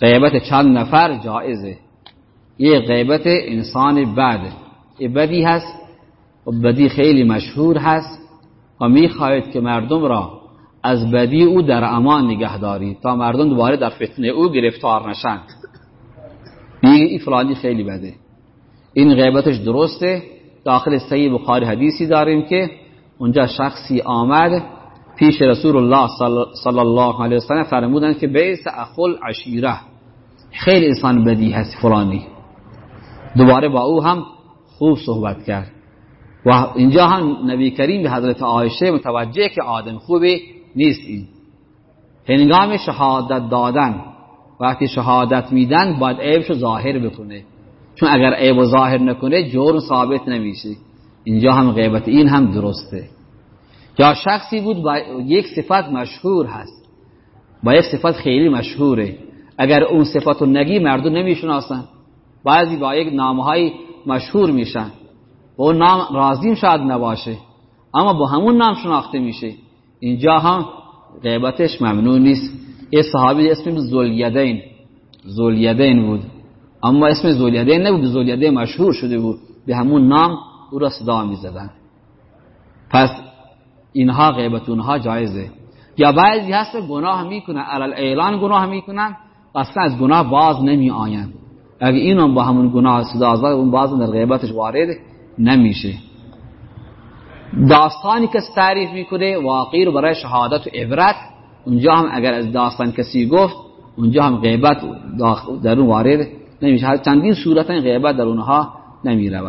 غیبت چند نفر جائزه. یه غیبت انسان یه بدی هست و بدی خیلی مشهور هست و می‌خواهید که مردم را از بدی او در امان نگه دارید تا مردم دوباره در فتنه او گرفتار نشند این فلانی خیلی بده. این غیبتش درسته. داخل صحیح بخاری حدیثی داریم که اونجا شخصی آمد پیش رسول الله صلی الله علیه وسلم فرمودن که بیس اخل عشیره خیلی انسان بدی هست فلانی. دوباره با او هم خوب صحبت کرد. و اینجا هم نبی کریم به حضرت عایشه متوجه که آدم خوبی نیست این. هنگام شهادت دادن. وقتی شهادت میدن باید عیبشو ظاهر بکنه. چون اگر عیب ظاهر نکنه جرم ثابت نمیشه. اینجا هم غیبت این هم درسته. یا شخصی بود با یک صفت مشهور هست. با یک صفت خیلی مشهوره. اگر اون صفت رو نگی مردم نمی‌شناسن. بعضی با یک نامهای مشهور میشن. با اون نام رازیم شاید نباشه اما با همون نام شناخته میشه. اینجا هم غیبتش ممنوع نیست. یه صحابی اسم زولیدین زولیدین بود. اما اسم زولیدین نبود زولیدین مشهور شده بود. به همون نام او را صدا می‌زدن. پس اینها غیبت اونها جایزه. یا بعضی هست گناه می‌کنن علال اعلان گناه می‌کنن اصلا از گناه باز نمی آین اگه اینم با همون گناه زد اون باز در غیبتش وارد نمیشه. داستانی که تعریف می‌کنه واقعی رو برای شهادت و عبرت اونجا هم اگر از داستان کسی گفت اونجا هم غیبت در اون وارد نمیشه. چندین صورت غیبت در اونها نمی‌روند